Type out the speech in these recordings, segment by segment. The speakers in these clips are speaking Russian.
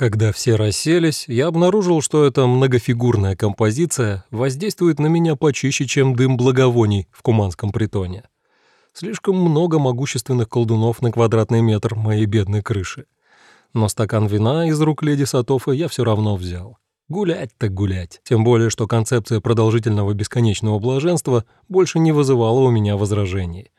Когда все расселись, я обнаружил, что эта многофигурная композиция воздействует на меня почище, чем дым благовоний в куманском притоне. Слишком много могущественных колдунов на квадратный метр моей бедной крыши. Но стакан вина из рук леди Сатофа я все равно взял. Гулять так гулять. Тем более, что концепция продолжительного бесконечного блаженства больше не вызывала у меня возражений.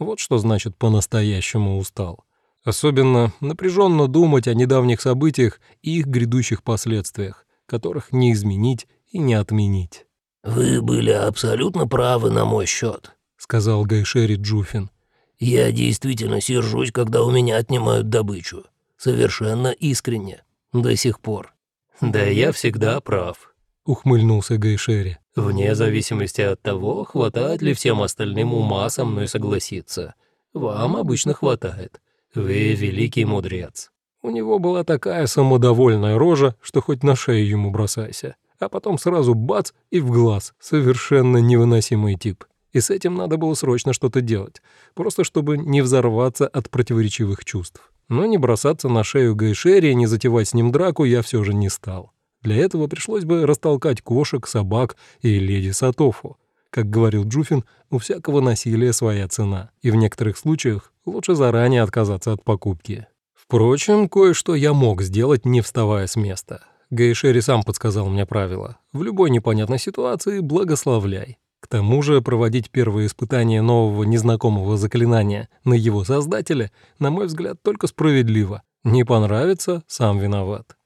Вот что значит «по-настоящему устал». Особенно напряженно думать о недавних событиях и их грядущих последствиях, которых не изменить и не отменить. «Вы были абсолютно правы на мой счет», — сказал Гайшери Джуфин. «Я действительно сержусь, когда у меня отнимают добычу. Совершенно искренне. До сих пор». «Да я всегда прав», — ухмыльнулся Гайшери. «Вне зависимости от того, хватает ли всем остальным ума со мной согласиться. Вам обычно хватает. Вы великий мудрец». У него была такая самодовольная рожа, что хоть на шею ему бросайся. А потом сразу бац и в глаз. Совершенно невыносимый тип. И с этим надо было срочно что-то делать, просто чтобы не взорваться от противоречивых чувств. Но не бросаться на шею Гайшери и не затевать с ним драку я все же не стал. Для этого пришлось бы растолкать кошек, собак и леди Сатофу. Как говорил Джуфин, у всякого насилия своя цена, и в некоторых случаях лучше заранее отказаться от покупки. Впрочем, кое-что я мог сделать, не вставая с места. Гайшери сам подсказал мне правило. В любой непонятной ситуации благословляй. К тому же проводить первые испытания нового незнакомого заклинания на его создателя, на мой взгляд, только справедливо. Не понравится — сам виноват.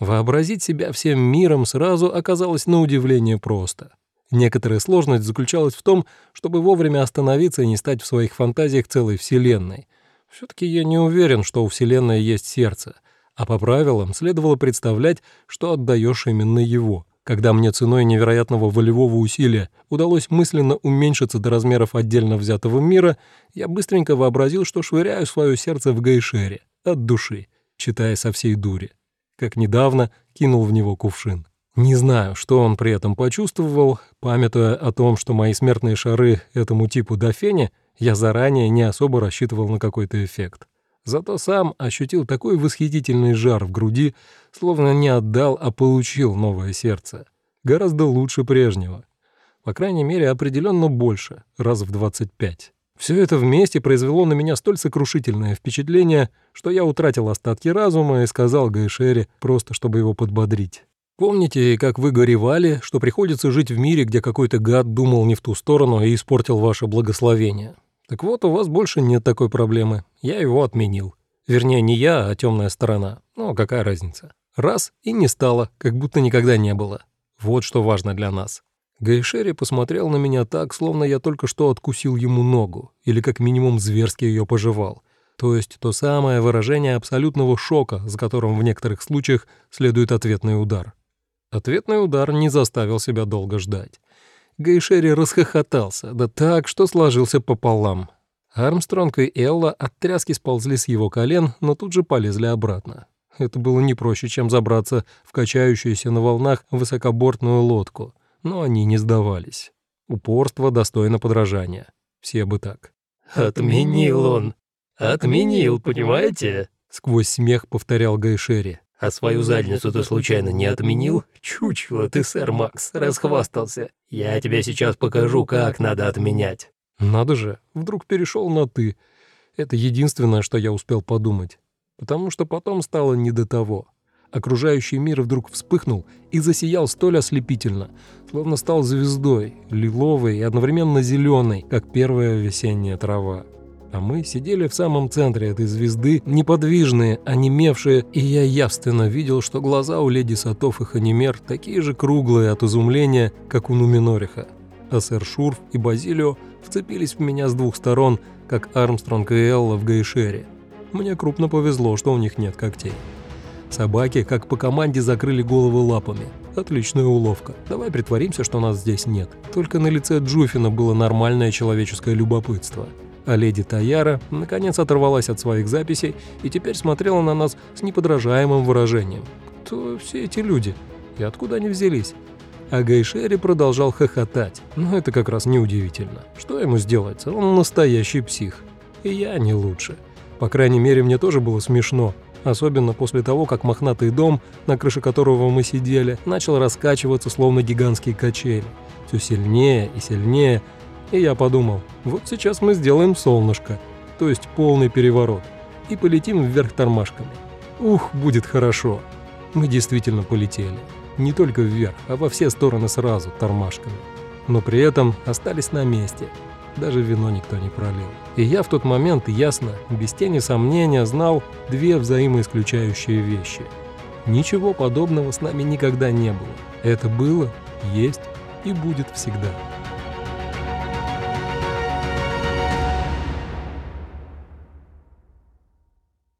Вообразить себя всем миром сразу оказалось на удивление просто. Некоторая сложность заключалась в том, чтобы вовремя остановиться и не стать в своих фантазиях целой вселенной. Все-таки я не уверен, что у вселенной есть сердце, а по правилам следовало представлять, что отдаешь именно его. Когда мне ценой невероятного волевого усилия удалось мысленно уменьшиться до размеров отдельно взятого мира, я быстренько вообразил, что швыряю свое сердце в гайшере, от души, читая со всей дури. Как недавно кинул в него кувшин. Не знаю, что он при этом почувствовал, памятуя о том, что мои смертные шары этому типу до фени, я заранее не особо рассчитывал на какой-то эффект. Зато сам ощутил такой восхитительный жар в груди, словно не отдал, а получил новое сердце. Гораздо лучше прежнего. По крайней мере, определенно больше, раз в 25. Все это вместе произвело на меня столь сокрушительное впечатление, что я утратил остатки разума и сказал Гайшере, просто чтобы его подбодрить. Помните, как вы горевали, что приходится жить в мире, где какой-то гад думал не в ту сторону и испортил ваше благословение? Так вот, у вас больше нет такой проблемы. Я его отменил. Вернее, не я, а темная сторона. Ну, какая разница? Раз — и не стало, как будто никогда не было. Вот что важно для нас. Гайшери посмотрел на меня так, словно я только что откусил ему ногу, или как минимум зверски ее пожевал. То есть то самое выражение абсолютного шока, за которым в некоторых случаях следует ответный удар. Ответный удар не заставил себя долго ждать. Гайшери расхохотался, да так, что сложился пополам. Армстронг и Элла от тряски сползли с его колен, но тут же полезли обратно. Это было не проще, чем забраться в качающуюся на волнах высокобортную лодку, но они не сдавались. Упорство достойно подражания. Все бы так. «Отменил он! Отменил, понимаете?» Сквозь смех повторял Гайшери. А свою задницу ты случайно не отменил? Чучело ты, сэр Макс, расхвастался. Я тебе сейчас покажу, как надо отменять». «Надо же, вдруг перешел на «ты». Это единственное, что я успел подумать. Потому что потом стало не до того. Окружающий мир вдруг вспыхнул и засиял столь ослепительно, словно стал звездой, лиловой и одновременно зеленой, как первая весенняя трава. А мы сидели в самом центре этой звезды, неподвижные, онемевшие, и я явственно видел, что глаза у леди Сатов и Ханимер такие же круглые от изумления, как у Нуминориха. А сэр Шурф и Базилио вцепились в меня с двух сторон, как Армстронг и Элла в Гайшере. Мне крупно повезло, что у них нет когтей. Собаки, как по команде, закрыли головы лапами. Отличная уловка. Давай притворимся, что нас здесь нет. Только на лице Джуфина было нормальное человеческое любопытство а леди Таяра наконец оторвалась от своих записей и теперь смотрела на нас с неподражаемым выражением. Кто все эти люди? И откуда они взялись? А Гайшери продолжал хохотать. Но это как раз неудивительно. Что ему сделается? Он настоящий псих. И я не лучше. По крайней мере, мне тоже было смешно. особенно после того, как мохнатый дом, на крыше которого мы сидели, начал раскачиваться, словно гигантские качели. Все сильнее и сильнее, и я подумал, вот сейчас мы сделаем солнышко, то есть полный переворот, и полетим вверх тормашками. Ух, будет хорошо. Мы действительно полетели. Не только вверх, а во все стороны сразу, тормашками. Но при этом остались на месте. Даже вино никто не пролил. И я в тот момент ясно, без тени сомнения, знал две взаимоисключающие вещи. Ничего подобного с нами никогда не было. Это было, есть и будет всегда.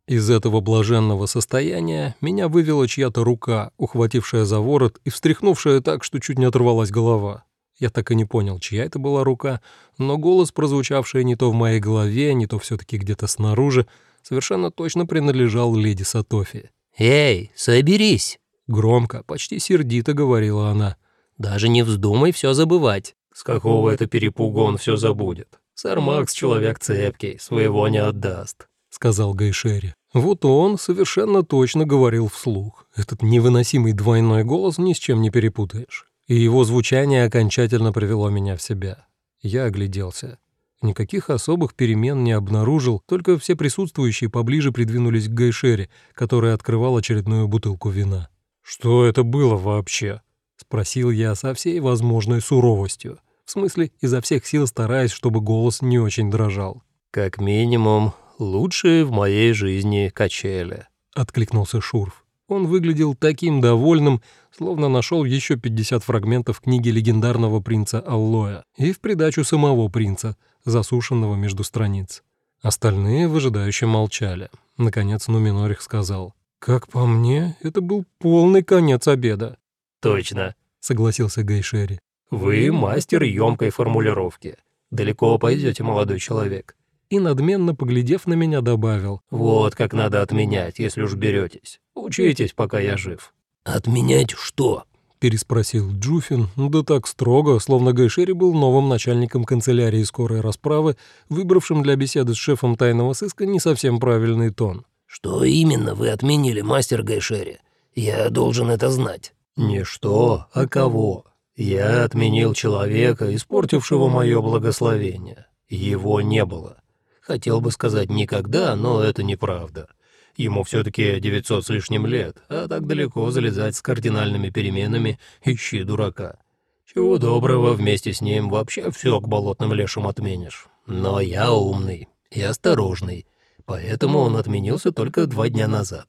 Из этого блаженного состояния меня вывела чья-то рука, ухватившая за ворот и встряхнувшая так, что чуть не оторвалась голова. Я так и не понял, чья это была рука, но голос, прозвучавший не то в моей голове, не то все-таки где-то снаружи, совершенно точно принадлежал леди Сатофи. «Эй, соберись!» Громко, почти сердито говорила она. «Даже не вздумай все забывать». «С какого это перепуга он все забудет? Сэр Макс человек цепкий, своего не отдаст» сказал Гайшери. Вот он совершенно точно говорил вслух. Этот невыносимый двойной голос ни с чем не перепутаешь. И его звучание окончательно привело меня в себя. Я огляделся. Никаких особых перемен не обнаружил, только все присутствующие поближе придвинулись к Гайшере, который открывал очередную бутылку вина. «Что это было вообще?» — спросил я со всей возможной суровостью. В смысле, изо всех сил стараясь, чтобы голос не очень дрожал. «Как минимум, лучшие в моей жизни качели», — откликнулся Шурф. Он выглядел таким довольным, словно нашел еще 50 фрагментов книги легендарного принца Аллоя и в придачу самого принца, засушенного между страниц. Остальные выжидающе молчали. Наконец Нуминорих сказал. «Как по мне, это был полный конец обеда». «Точно», — согласился Гайшери. «Вы мастер емкой формулировки. Далеко пойдете, молодой человек и, надменно поглядев на меня, добавил. «Вот как надо отменять, если уж беретесь. Учитесь, пока я жив». «Отменять что?» — переспросил Джуфин, да так строго, словно Гайшери был новым начальником канцелярии скорой расправы, выбравшим для беседы с шефом тайного сыска не совсем правильный тон. «Что именно вы отменили, мастер Гайшери? Я должен это знать». «Не что, а кого. Я отменил человека, испортившего мое благословение. Его не было. Хотел бы сказать «никогда», но это неправда. Ему все-таки 900 с лишним лет, а так далеко залезать с кардинальными переменами ищи дурака. Чего доброго, вместе с ним вообще все к болотным лешим отменишь. Но я умный и осторожный, поэтому он отменился только два дня назад.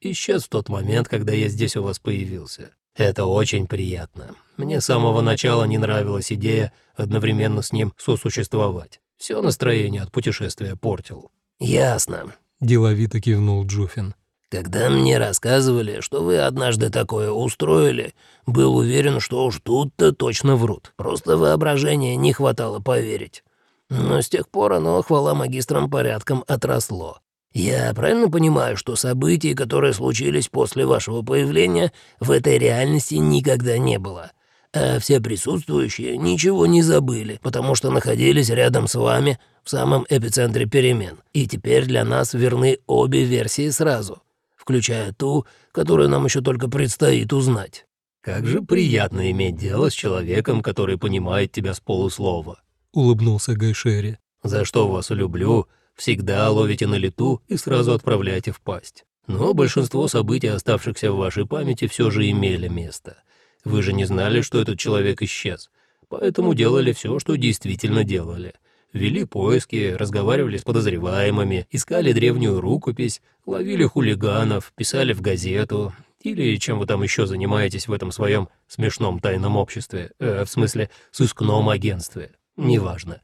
Исчез в тот момент, когда я здесь у вас появился. Это очень приятно. Мне с самого начала не нравилась идея одновременно с ним сосуществовать. Все настроение от путешествия портил». «Ясно», — деловито кивнул Джуфин. «Когда мне рассказывали, что вы однажды такое устроили, был уверен, что уж тут-то точно врут. Просто воображения не хватало поверить. Но с тех пор оно, хвала магистрам порядком, отросло. Я правильно понимаю, что событий, которые случились после вашего появления, в этой реальности никогда не было?» А все присутствующие ничего не забыли, потому что находились рядом с вами в самом эпицентре перемен. И теперь для нас верны обе версии сразу, включая ту, которую нам еще только предстоит узнать». «Как же приятно иметь дело с человеком, который понимает тебя с полуслова», — улыбнулся Гайшери. «За что вас люблю, всегда ловите на лету и сразу отправляете в пасть. Но большинство событий, оставшихся в вашей памяти, все же имели место. Вы же не знали, что этот человек исчез. Поэтому делали все, что действительно делали. Вели поиски, разговаривали с подозреваемыми, искали древнюю рукопись, ловили хулиганов, писали в газету. Или чем вы там еще занимаетесь в этом своем смешном тайном обществе, э, в смысле, сыскном агентстве. Неважно.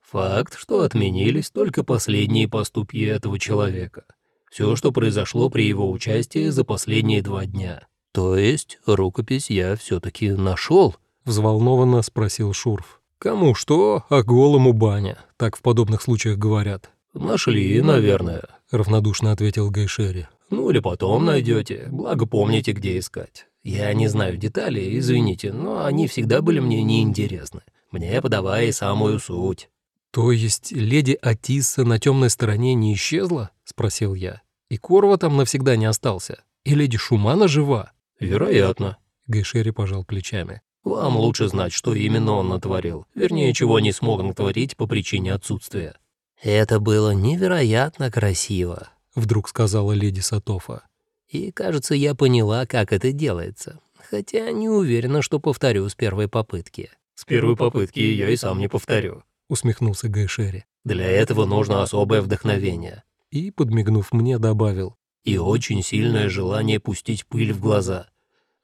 Факт, что отменились только последние поступки этого человека. Все, что произошло при его участии за последние два дня. «То есть рукопись я все-таки нашел?» — взволнованно спросил Шурф. «Кому что, а голому баня», — так в подобных случаях говорят. «Нашли, наверное», — равнодушно ответил Гайшери. «Ну или потом найдете, благо помните, где искать. Я не знаю деталей, извините, но они всегда были мне неинтересны. Мне подавай самую суть». «То есть леди Атисса на темной стороне не исчезла?» — спросил я. И Корва там навсегда не остался? И леди Шумана жива?» «Вероятно», — Гайшери пожал плечами. «Вам лучше знать, что именно он натворил. Вернее, чего не смог натворить по причине отсутствия». «Это было невероятно красиво», — вдруг сказала леди Сатофа. «И, кажется, я поняла, как это делается. Хотя не уверена, что повторю с первой попытки». «С первой попытки я и сам не повторю», — усмехнулся Гайшери. «Для этого нужно особое вдохновение». И, подмигнув мне, добавил. «И очень сильное желание пустить пыль в глаза.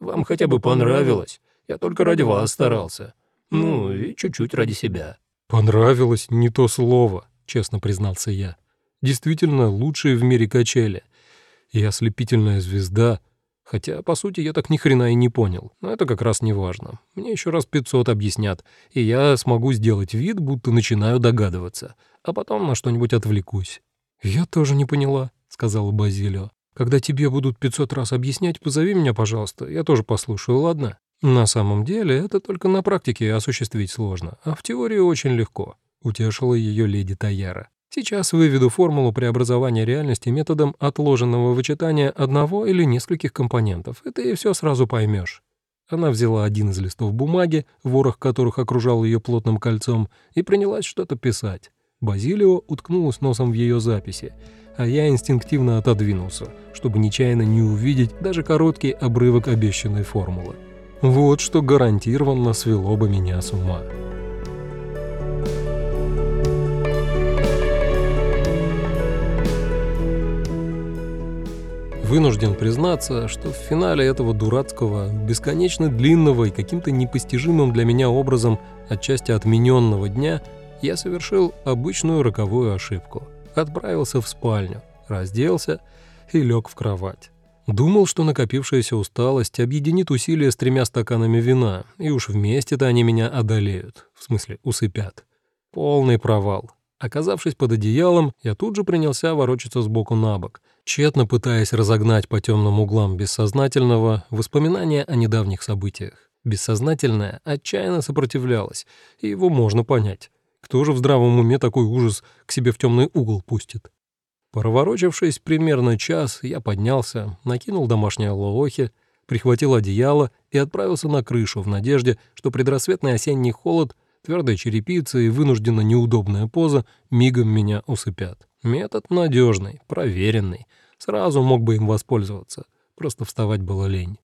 Вам хотя бы понравилось. Я только ради вас старался. Ну, и чуть-чуть ради себя». «Понравилось не то слово», — честно признался я. «Действительно, лучшие в мире качели. И ослепительная звезда. Хотя, по сути, я так ни хрена и не понял. Но это как раз не важно. Мне еще раз пятьсот объяснят, и я смогу сделать вид, будто начинаю догадываться. А потом на что-нибудь отвлекусь». «Я тоже не поняла», — сказала Базилио. «Когда тебе будут пятьсот раз объяснять, позови меня, пожалуйста. Я тоже послушаю, ладно?» «На самом деле, это только на практике осуществить сложно, а в теории очень легко», — утешила ее леди Таяра. «Сейчас выведу формулу преобразования реальности методом отложенного вычитания одного или нескольких компонентов, и ты все сразу поймешь». Она взяла один из листов бумаги, ворох которых окружал ее плотным кольцом, и принялась что-то писать. Базилио уткнулась носом в ее записи, а я инстинктивно отодвинулся, чтобы нечаянно не увидеть даже короткий обрывок обещанной формулы. Вот что гарантированно свело бы меня с ума. Вынужден признаться, что в финале этого дурацкого, бесконечно длинного и каким-то непостижимым для меня образом отчасти отмененного дня я совершил обычную роковую ошибку. Отправился в спальню, разделся и лег в кровать. Думал, что накопившаяся усталость объединит усилия с тремя стаканами вина, и уж вместе-то они меня одолеют, в смысле усыпят. Полный провал. Оказавшись под одеялом, я тут же принялся ворочаться сбоку на бок, тщетно пытаясь разогнать по темным углам бессознательного воспоминания о недавних событиях. Бессознательное отчаянно сопротивлялось, и его можно понять. Кто же в здравом уме такой ужас к себе в темный угол пустит? Проворочившись примерно час, я поднялся, накинул домашние лоохи, прихватил одеяло и отправился на крышу в надежде, что предрассветный осенний холод, твердая черепица и вынужденно неудобная поза мигом меня усыпят. Метод надежный, проверенный. Сразу мог бы им воспользоваться. Просто вставать было лень.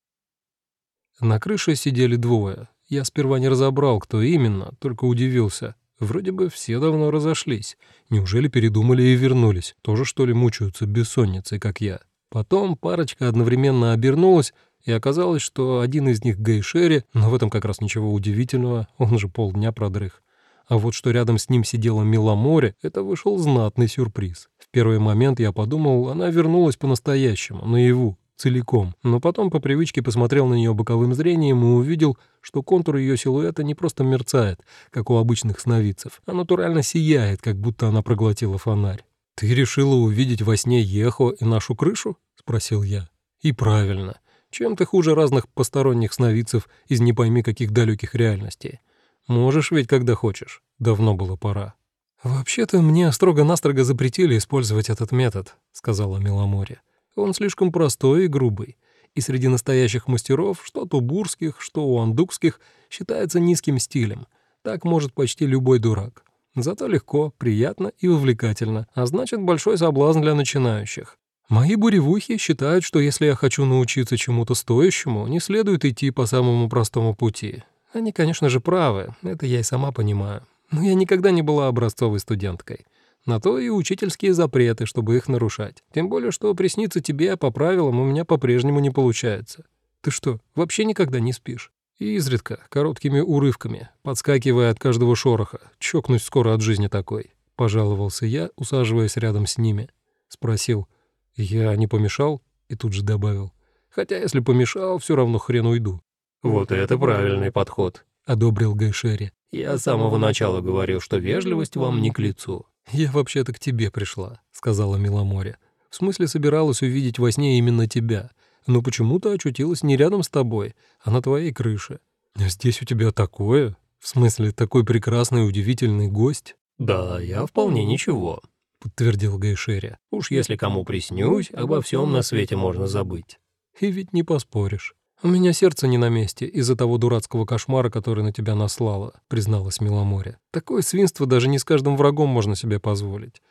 На крыше сидели двое. Я сперва не разобрал, кто именно, только удивился. Вроде бы все давно разошлись. Неужели передумали и вернулись? Тоже, что ли, мучаются бессонницей, как я? Потом парочка одновременно обернулась, и оказалось, что один из них Гейшери, но в этом как раз ничего удивительного, он же полдня продрых. А вот что рядом с ним сидела Миломоре, это вышел знатный сюрприз. В первый момент я подумал, она вернулась по-настоящему, наяву, целиком, но потом по привычке посмотрел на нее боковым зрением и увидел, что контур ее силуэта не просто мерцает, как у обычных сновидцев, а натурально сияет, как будто она проглотила фонарь. «Ты решила увидеть во сне Ехо и нашу крышу?» — спросил я. «И правильно. Чем ты хуже разных посторонних сновидцев из не пойми каких далеких реальностей? Можешь ведь, когда хочешь. Давно было пора». «Вообще-то мне строго-настрого запретили использовать этот метод», — сказала Миломоре. Он слишком простой и грубый, и среди настоящих мастеров, что тубурских, что уандукских, считается низким стилем. Так может почти любой дурак. Зато легко, приятно и увлекательно, а значит большой соблазн для начинающих. Мои буревухи считают, что если я хочу научиться чему-то стоящему, не следует идти по самому простому пути. Они, конечно же, правы, это я и сама понимаю. Но я никогда не была образцовой студенткой. На то и учительские запреты, чтобы их нарушать. Тем более, что присниться тебе по правилам у меня по-прежнему не получается. Ты что, вообще никогда не спишь? И изредка, короткими урывками, подскакивая от каждого шороха. Чокнусь скоро от жизни такой. Пожаловался я, усаживаясь рядом с ними. Спросил, я не помешал? И тут же добавил, хотя если помешал, все равно хрен уйду. «Вот это правильный подход», — одобрил Гайшери. «Я с самого начала говорил, что вежливость вам не к лицу. «Я вообще-то к тебе пришла», — сказала Миломоре. «В смысле собиралась увидеть во сне именно тебя, но почему-то очутилась не рядом с тобой, а на твоей крыше. А здесь у тебя такое? В смысле, такой прекрасный и удивительный гость?» «Да, я вполне ничего», подтвердил Гайшери. «Уж если кому приснюсь, обо всем на свете можно забыть». «И ведь не поспоришь». «У меня сердце не на месте из-за того дурацкого кошмара, который на тебя наслало», — призналась Миломоре. «Такое свинство даже не с каждым врагом можно себе позволить.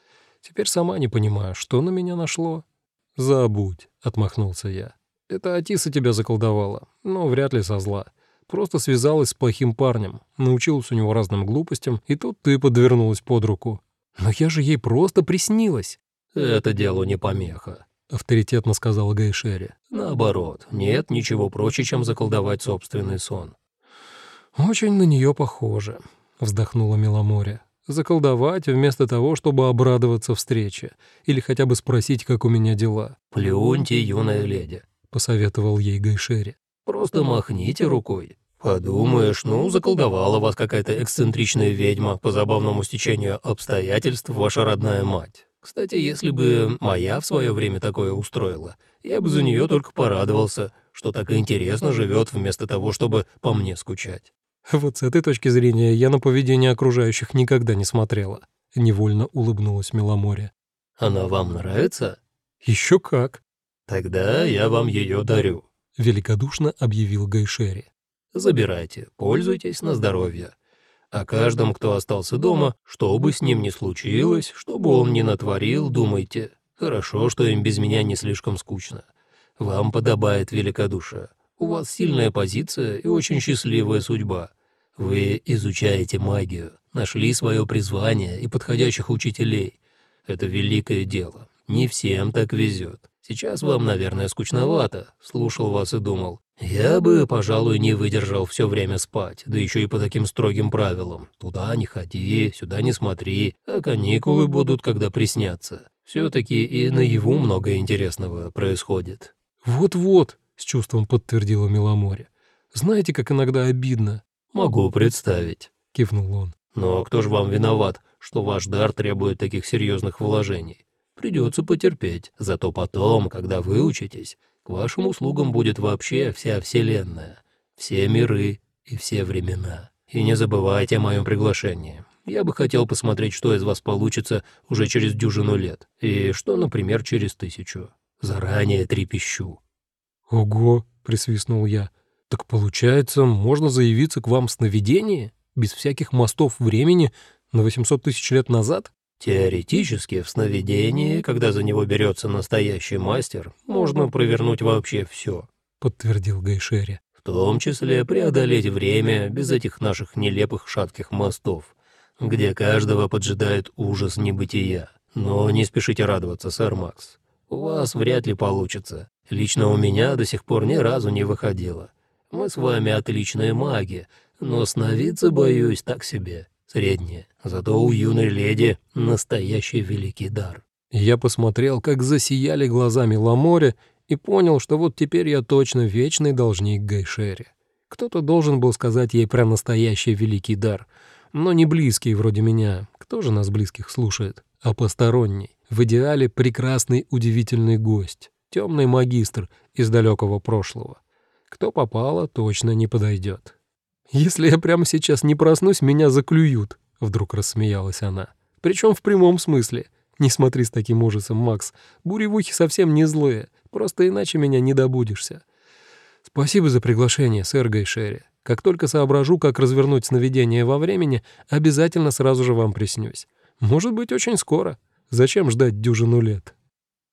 Теперь сама не понимаю, что на меня нашло». «Забудь», — отмахнулся я. «Это Атиса тебя заколдовала, но вряд ли со зла. Просто связалась с плохим парнем, научилась у него разным глупостям, и тут ты подвернулась под руку. Но я же ей просто приснилась». «Это дело не помеха», — авторитетно сказал Гайшери. «Наоборот, нет ничего проще, чем заколдовать собственный сон». «Очень на нее похоже», — вздохнула Миломоре. «Заколдовать вместо того, чтобы обрадоваться встрече или хотя бы спросить, как у меня дела». «Плюньте, юная леди», — посоветовал ей Гайшери. «Просто махните рукой. Подумаешь, ну, заколдовала вас какая-то эксцентричная ведьма, по забавному стечению обстоятельств ваша родная мать. Кстати, если бы моя в свое время такое устроила, я бы за нее только порадовался, что так интересно живет вместо того, чтобы по мне скучать. Вот с этой точки зрения я на поведение окружающих никогда не смотрела. Невольно улыбнулась Миломоре. Она вам нравится? Еще как. Тогда я вам ее дарю. Великодушно объявил Гайшери. Забирайте, пользуйтесь на здоровье о каждом, кто остался дома, что бы с ним ни случилось, что бы он ни натворил, думайте. Хорошо, что им без меня не слишком скучно. Вам подобает великодушие. У вас сильная позиция и очень счастливая судьба. Вы изучаете магию, нашли свое призвание и подходящих учителей. Это великое дело. Не всем так везет. Сейчас вам, наверное, скучновато. Слушал вас и думал, я бы, пожалуй, не выдержал все время спать, да еще и по таким строгим правилам. Туда не ходи, сюда не смотри, а каникулы будут, когда приснятся. Все-таки и наяву много интересного происходит. «Вот-вот», — с чувством подтвердила Миломоре. «Знаете, как иногда обидно?» «Могу представить», — кивнул он. «Но кто же вам виноват, что ваш дар требует таких серьезных вложений? Придется потерпеть, зато потом, когда выучитесь, вашим услугам будет вообще вся Вселенная, все миры и все времена. И не забывайте о моем приглашении. Я бы хотел посмотреть, что из вас получится уже через дюжину лет, и что, например, через тысячу. Заранее трепещу». «Ого!» — присвистнул я. «Так получается, можно заявиться к вам в сновидении, без всяких мостов времени, на 800 тысяч лет назад?» Теоретически, в сновидении, когда за него берется настоящий мастер, можно провернуть вообще все, подтвердил Гайшери. В том числе преодолеть время без этих наших нелепых шатких мостов, где каждого поджидает ужас небытия. Но не спешите радоваться, сэр Макс. У вас вряд ли получится. Лично у меня до сих пор ни разу не выходило. Мы с вами отличные маги, но сновидцы, боюсь, так себе среднее. Зато у юной леди настоящий великий дар». Я посмотрел, как засияли глазами Ламоре, и понял, что вот теперь я точно вечный должник Гайшере. Кто-то должен был сказать ей про настоящий великий дар, но не близкий вроде меня. Кто же нас близких слушает? А посторонний. В идеале прекрасный удивительный гость, темный магистр из далекого прошлого. Кто попало, точно не подойдет. «Если я прямо сейчас не проснусь, меня заклюют», — вдруг рассмеялась она. «Причем в прямом смысле. Не смотри с таким ужасом, Макс. Буревухи совсем не злые, просто иначе меня не добудешься. Спасибо за приглашение, сэр Гайшери. Как только соображу, как развернуть сновидение во времени, обязательно сразу же вам приснюсь. Может быть, очень скоро. Зачем ждать дюжину лет?»